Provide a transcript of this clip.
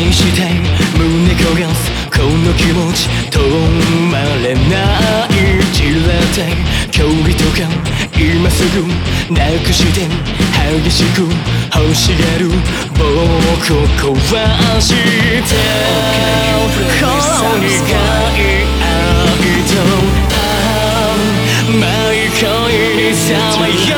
愛して胸焦がすこの気持ち止まれない散らたい距離とか今すぐなくして激しく欲しがる僕を壊してこの苦い愛と毎恋にさまよ